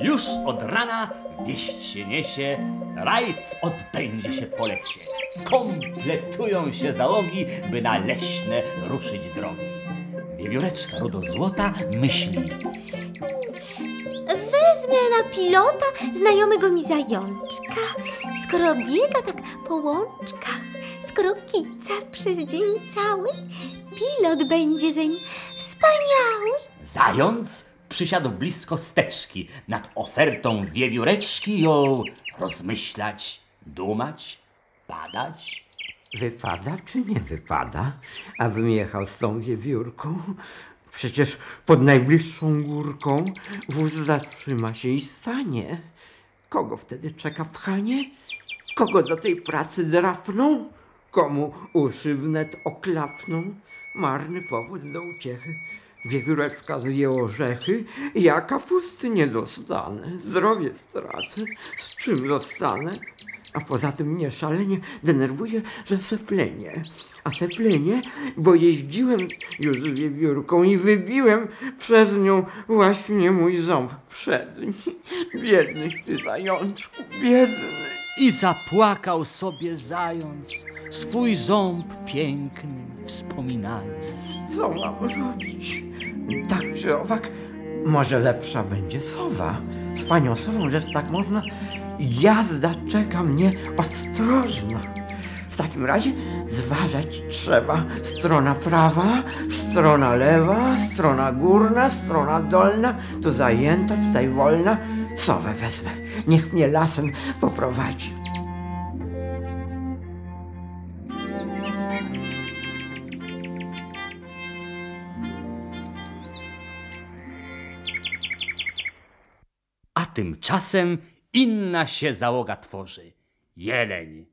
Już od rana wieść się niesie, rajd odbędzie się po lecie. Kompletują się załogi, by na leśne ruszyć drogi. Wiewióreczka rudo-złota myśli. Wezmę na pilota znajomego mi zajączka. Skoro biega tak po łączkach, skoro kica przez dzień cały, pilot będzie zeń wspaniały. Zając przysiadł blisko steczki nad ofertą wiewióreczki ją rozmyślać, dumać, badać. Wypada czy nie wypada, abym jechał z tą wiewiórką? Przecież pod najbliższą górką wóz zatrzyma się i stanie. Kogo wtedy czeka pchanie? Kogo do tej pracy drapną? Komu uszy wnet oklapną? Marny powód do uciechy. Wiewióreczka zje orzechy, ja kapusty nie dostanę, zdrowie stracę, z czym zostanę? A poza tym mnie szalenie denerwuje, że seplenie. A seplenie, bo jeździłem już z wiewiórką i wybiłem przez nią właśnie mój ząb przedni. Biedny ty zajączku, biedny. I zapłakał sobie zając, swój ząb piękny wspominając. Co mam robić? Tak czy owak, może lepsza będzie sowa. Z panią sową, że tak można, jazda czeka mnie ostrożna. W takim razie zważać trzeba strona prawa, strona lewa, strona górna, strona dolna, tu zajęta, tutaj wolna. Sowę wezmę, niech mnie lasem poprowadzi. A tymczasem inna się załoga tworzy. Jeleń,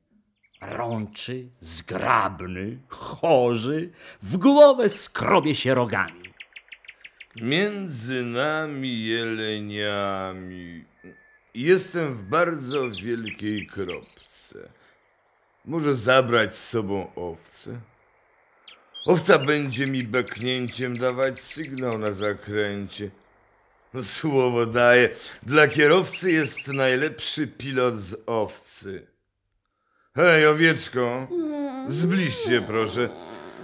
rączy, zgrabny, chorzy, w głowę skrobie się rogami. Między nami jeleniami jestem w bardzo wielkiej kropce. Może zabrać z sobą owce? Owca będzie mi beknięciem dawać sygnał na zakręcie. Słowo daję, dla kierowcy jest najlepszy pilot z owcy. Hej, owieczko, zbliż się proszę.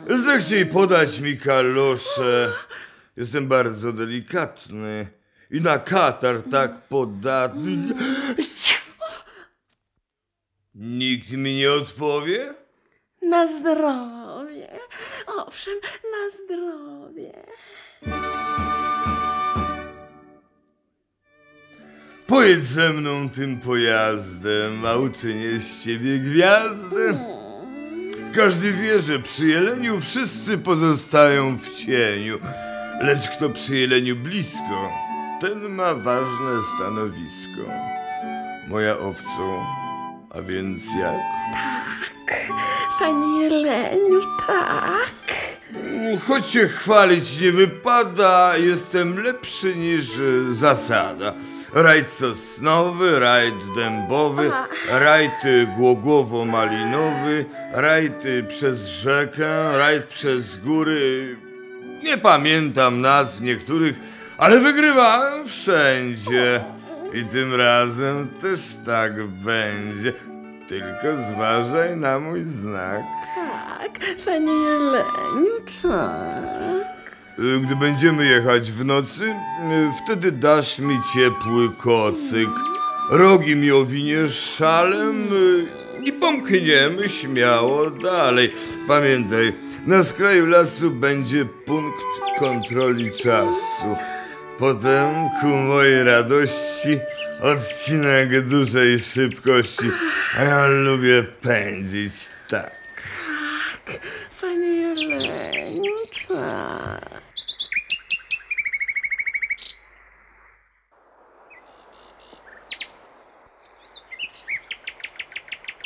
Zechciej podać mi kalosze. Jestem bardzo delikatny i na katar tak podatny. Nikt mi nie odpowie? Na zdrowie. Owszem, na zdrowie. Pojedź ze mną tym pojazdem, a uczynię z ciebie gwiazdę. Każdy wie, że przy jeleniu wszyscy pozostają w cieniu, lecz kto przy jeleniu blisko, ten ma ważne stanowisko. Moja owco, a więc jak? Panie Jeleniu, tak. Choć się chwalić nie wypada, jestem lepszy niż zasada. Rajd sosnowy, rajd dębowy, rajd y, głogłowo-malinowy, rajd przez rzekę, rajd przez góry. Nie pamiętam nazw niektórych, ale wygrywałem wszędzie. I tym razem też tak będzie. Tylko zważaj na mój znak. Tak, panie Jeleniu, tak. Gdy będziemy jechać w nocy, wtedy dasz mi ciepły kocyk. Rogi mi owiniesz szalem i pomkniemy śmiało dalej. Pamiętaj, na skraju lasu będzie punkt kontroli czasu. Potem, ku mojej radości, odcinek dużej szybkości. A ja lubię pędzić tak. Panie Jeleniu, tak.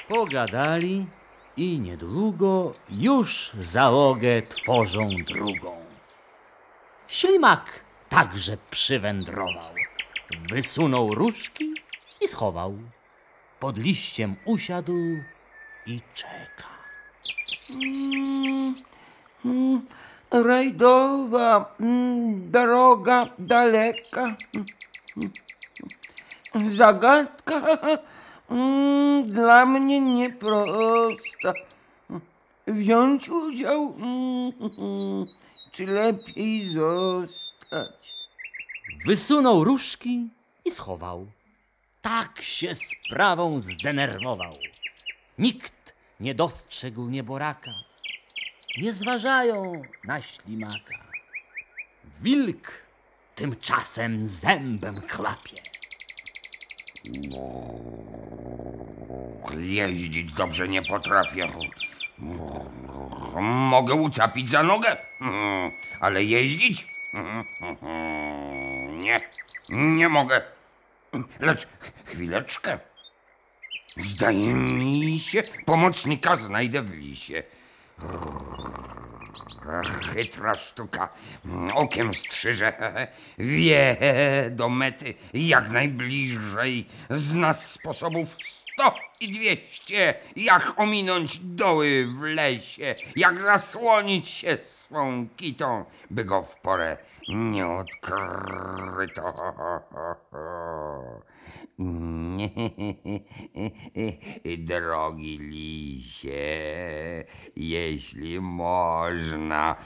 Pogadali i niedługo już załogę tworzą drugą. Ślimak także przywędrował. Wysunął różki i schował. Pod liściem usiadł i czeka. Mm, rajdowa mm, droga daleka. Zagadka mm, dla mnie nieprosta. Wziąć udział, mm, czy lepiej zostać? Wysunął różki i schował. Tak się sprawą zdenerwował. Nikt nie dostrzegł nieboraka. Nie zważają na ślimaka. Wilk tymczasem zębem klapie. Jeździć dobrze nie potrafię. Mogę ucapić za nogę, ale jeździć? Nie, nie mogę. Lecz chwileczkę. Zdaje mi się, pomocnika znajdę w lisie. Chytra sztuka. Okiem strzyże. Wie do mety jak najbliżej. Zna sposobów sto i dwieście. Jak ominąć doły w lesie. Jak zasłonić się swą kitą, by go w porę nie odkryto. Drogi lisie, jeśli można,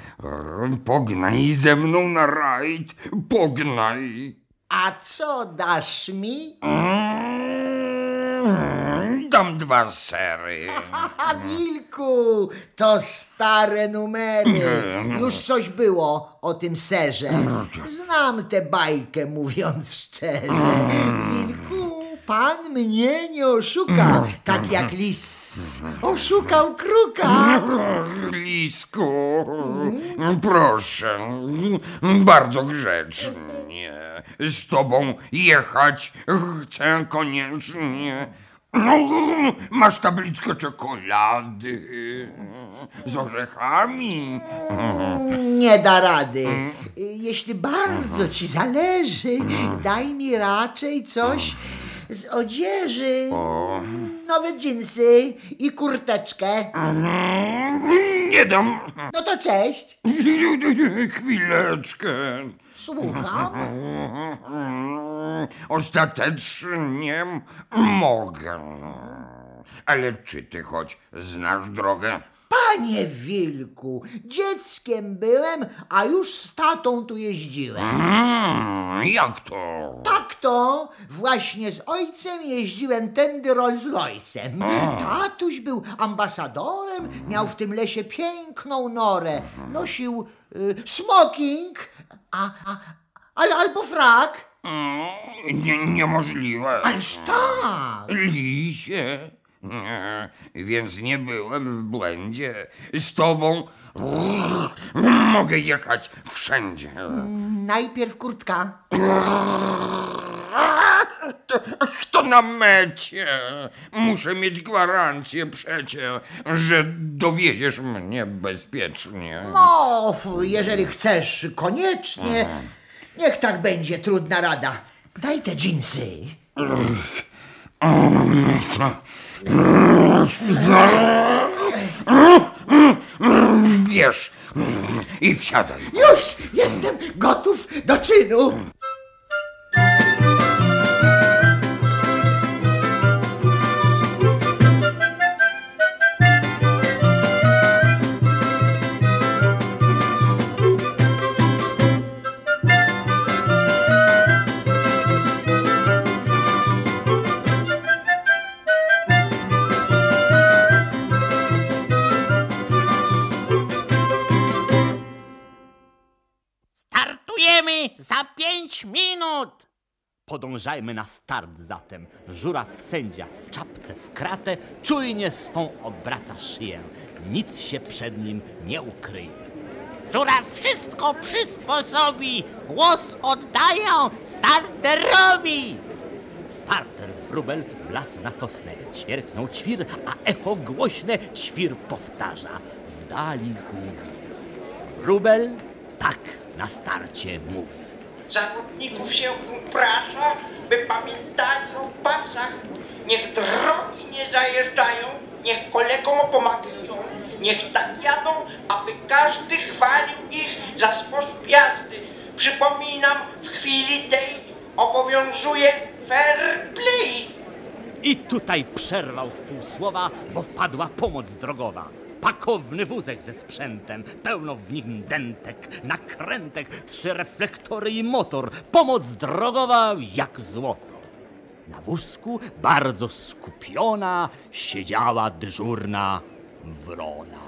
pognaj ze mną na rajd, pognaj. A co dasz mi? Mm, Dam dwa sery. Wilku, to stare numery. Już coś było o tym serze. Znam tę bajkę, mówiąc szczerze. Wilku, pan mnie nie oszuka, tak jak lis oszukał kruka. Lisku, proszę, bardzo grzecznie. Z tobą jechać chcę koniecznie. No, masz tabliczkę czekolady z orzechami. Nie da rady. Jeśli bardzo ci zależy, daj mi raczej coś z odzieży. Nowe dżinsy i kurteczkę. Nie dam. No to cześć. Chwileczkę. Słucham. Ostatecznie mogę. Ale czy ty choć znasz drogę? Panie Wilku, dzieckiem byłem, a już z tatą tu jeździłem. Mm, jak to? Tak to właśnie z ojcem jeździłem tędy Rolls Royce'em. Tatuś był ambasadorem, miał w tym lesie piękną norę. Nosił y, smoking, a, a, al, albo frak. Mm, Nie, niemożliwe. Ależ tak. Lisie. Więc nie byłem w błędzie. Z tobą mogę jechać wszędzie. Najpierw kurtka. To, to na mecie. Muszę mieć gwarancję przecie, że dowieziesz mnie bezpiecznie. No, jeżeli chcesz koniecznie, niech tak będzie, trudna rada. Daj te dżinsy. Bierz i wsiadaj. Już jestem gotów do czynu. Startujemy za pięć minut! Podążajmy na start zatem. Żuraw sędzia w czapce w kratę czujnie swą obraca szyję. Nic się przed nim nie ukryje. Żuraw wszystko przysposobi, głos oddaję starterowi! Starter wróbel wlazł na sosnę, ćwierknął ćwir, a echo głośne ćwir powtarza. W dali gumi. Wróbel tak na starcie mówi. Zawodników się uprasza, by pamiętali o pasach. Niech drogi nie zajeżdżają, niech kolegom pomagają. Niech tak jadą, aby każdy chwalił ich za sposób jazdy. Przypominam, w chwili tej obowiązuje fair play. I tutaj przerwał w pół słowa, bo wpadła pomoc drogowa. Pakowny wózek ze sprzętem, pełno w nim dentek, nakrętek, trzy reflektory i motor. Pomoc drogowa jak złoto. Na wózku bardzo skupiona siedziała dyżurna wrona.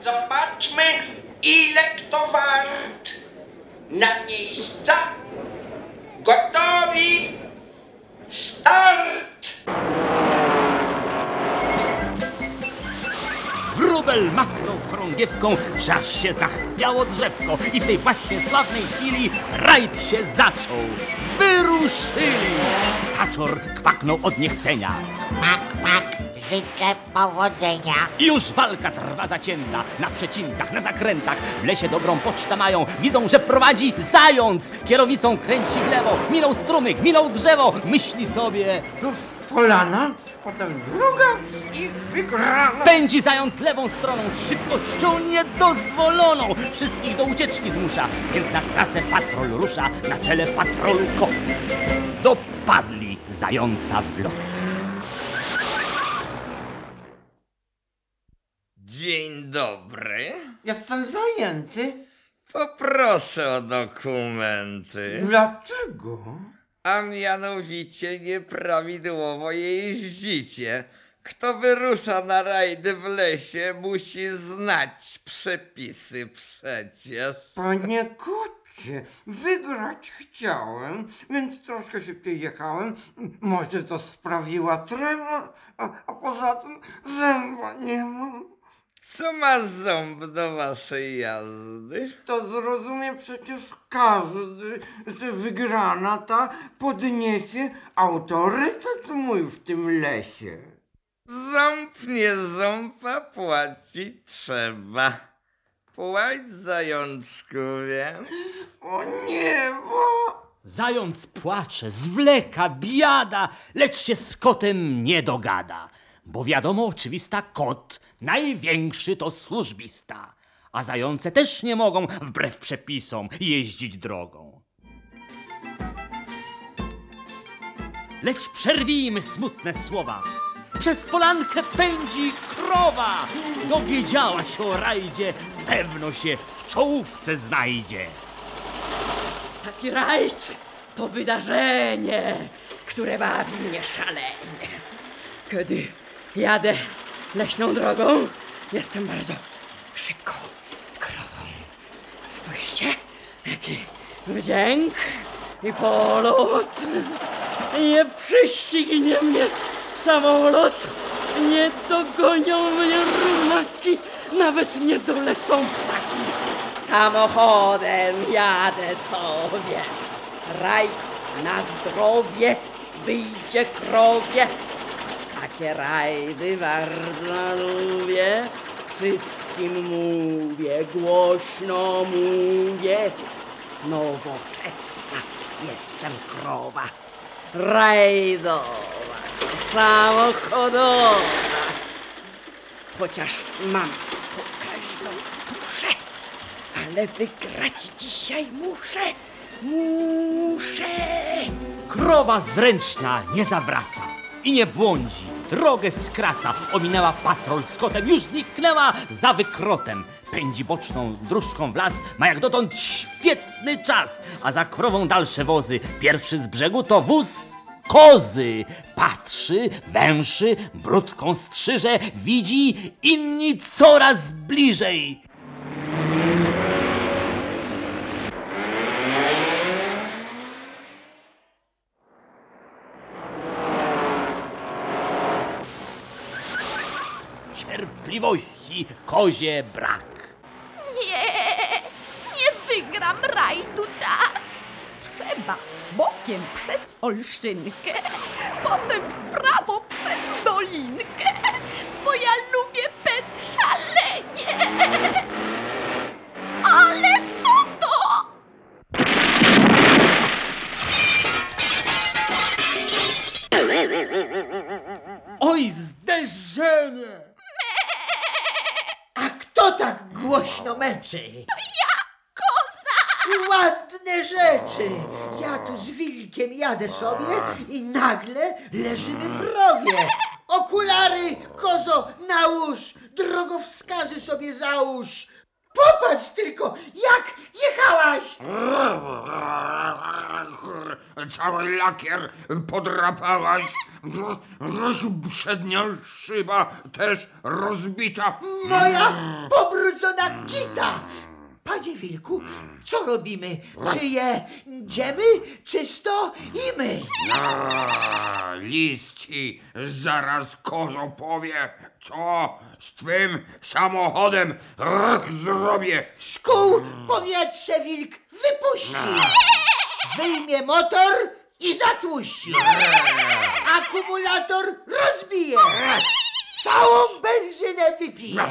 Zobaczmy, ile kto wart. Na miejsca. Gotowi. Start! Wróbel machnął chorągiewką, że aż się zachwiało drzewko i w tej właśnie sławnej chwili rajd się zaczął. Wyruszyli! Kaczor kwaknął od niechcenia. Mak, mak, życzę powodzenia. I już walka trwa zacięta, na przecinkach, na zakrętach. W lesie dobrą pocztę mają, widzą, że prowadzi zając. Kierownicą kręci w lewo, minął strumyk, minął drzewo. Myśli sobie, To polana, potem druga i wygrana. pędzi zając lewą stroną z szybkością niedozwoloną. Wszystkich do ucieczki zmusza, więc na trasę patrol rusza, na czele patrolu kot. Dopadli zająca w lot. Dzień dobry. Jestem zajęty. Poproszę o dokumenty. Dlaczego? A mianowicie nieprawidłowo jeździcie. Kto wyrusza na rajdy w lesie, musi znać przepisy przecież. Panie kocie, wygrać chciałem, więc troszkę szybciej jechałem. Może to sprawiła trema, a, a poza tym zęba nie mam. Co ma ząb do waszej jazdy? To zrozumie przecież każdy, że wygrana ta podniesie autorytet mój w tym lesie. Ząb nie ząba płaci trzeba. Płać zajączku więc. O niebo! Zając płacze, zwleka, biada, lecz się z kotem nie dogada. Bo wiadomo, oczywista, kot największy to służbista. A zające też nie mogą, wbrew przepisom, jeździć drogą. Lecz przerwijmy smutne słowa. Przez polankę pędzi krowa. Dowiedziała się o rajdzie, pewno się w czołówce znajdzie. Taki rajd to wydarzenie, które bawi mnie szalenie. Kiedy jadę leśną drogą, jestem bardzo szybką krową. Spójrzcie, jaki wdzięk i polot. Nie prześcignie mnie samolot, nie dogonią mnie rumaki, nawet nie dolecą ptaki. Samochodem jadę sobie. Rajd na zdrowie, wyjdzie krowie. Takie rajdy bardzo lubię. Wszystkim mówię, głośno mówię. Nowoczesna jestem krowa. Rajdowa, samochodowa. Chociaż mam pokaźną duszę, ale wygrać dzisiaj muszę. Muszę. Krowa zręczna nie zawraca i nie błądzi, drogę skraca. Ominęła patrol z kotem, już zniknęła za wykrotem. Pędzi boczną dróżką w las, ma jak dotąd świetny czas. A za krową dalsze wozy, pierwszy z brzegu to wóz kozy. Patrzy, węszy, brudką strzyże, widzi, inni coraz bliżej. Cierpliwości kozie brak. Nie, nie wygram rajdu tak. Trzeba bokiem przez Olszynkę, potem w prawo przez Dolinkę, bo ja lubię pet szalenie. Ale co to? Oj, zderzenie! Głośno meczy. Koza! Ładne rzeczy. Ja tu z wilkiem jadę sobie i nagle leżymy w rowie. Okulary, kozo, nałóż, drogowskazy sobie załóż. Popatrz tylko, jak jechałaś. Cały lakier podrapałaś. Przednia szyba też rozbita. Moja pobrudzona kita. Panie wilku, co robimy? Czy jedziemy, czysto i my? A, Lis ci zaraz kozo powie, co z twym samochodem ach, zrobię. Z kół powietrze wilk wypuści. Wyjmie motor i zatłuści. Akumulator rozbije. Całą benzynę wypije.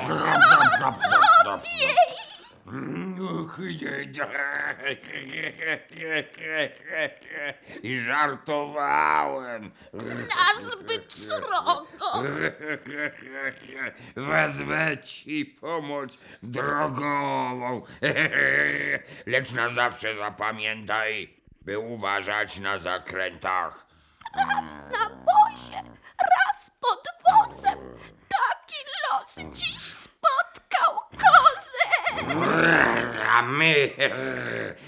Żartowałem. Nazbyt srogo! Wezmę ci pomoc drogową. Lecz na zawsze zapamiętaj, by uważać na zakrętach. Na wozie, raz pod wozem, taki los dziś! A my,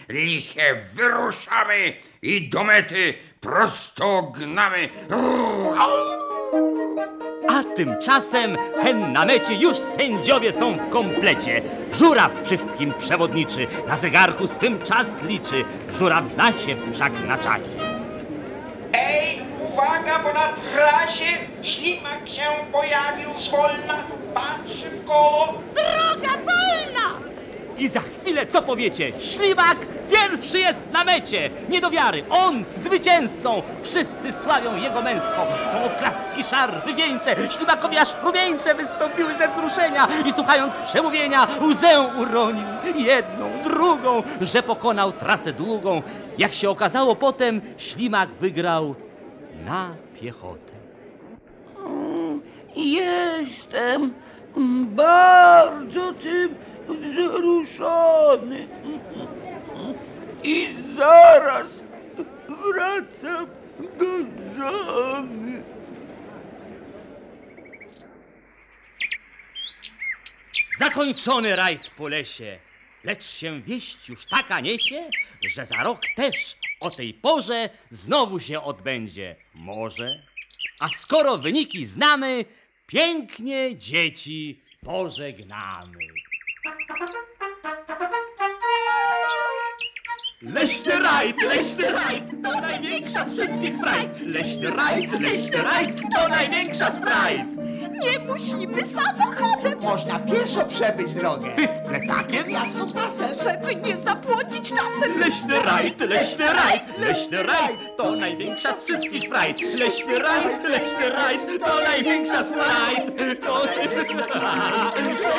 lisie, wyruszamy i do mety prosto gnamy. A tymczasem hen na mecie już sędziowie są w komplecie. Żuraw wszystkim przewodniczy, na zegarku swym czas liczy. Żuraw zna się wszak na czasie. Ej, uwaga, bo na trasie ślimak się pojawił zwolna, patrzy w koło. Droga wolna! I za chwilę co powiecie? Ślimak pierwszy jest na mecie! Nie do wiary, on zwycięzcą! Wszyscy sławią jego męstwo. Są oklaski, szarfy, wieńce. Ślimakowi aż rumieńce wystąpiły ze wzruszenia i słuchając przemówienia łzę uronił. Jedną, drugą, że pokonał trasę długą. Jak się okazało potem, ślimak wygrał na piechotę. Jestem bardzo tym wzruszony. I zaraz wracam do żony. Zakończony rajd po lesie, lecz się wieść już taka niesie, że za rok też o tej porze znowu się odbędzie. Może? A skoro wyniki znamy, pięknie dzieci pożegnamy. Leśny rajd, leśny rajd, to największa z wszystkich frajt. Leśny rajd, leśny rajd, to największa z frajt. Nie musimy samochodem, Można pieszo przebyć drogę. Ty z plecakiem? Ja z kompasem. żeby nie zapłacić czasem. Leśny rajd, leśny rajd, leśny rajd, to największa z wszystkich frajt. Leśny rajd, leśny rajd, to największa z frajt. To największa z.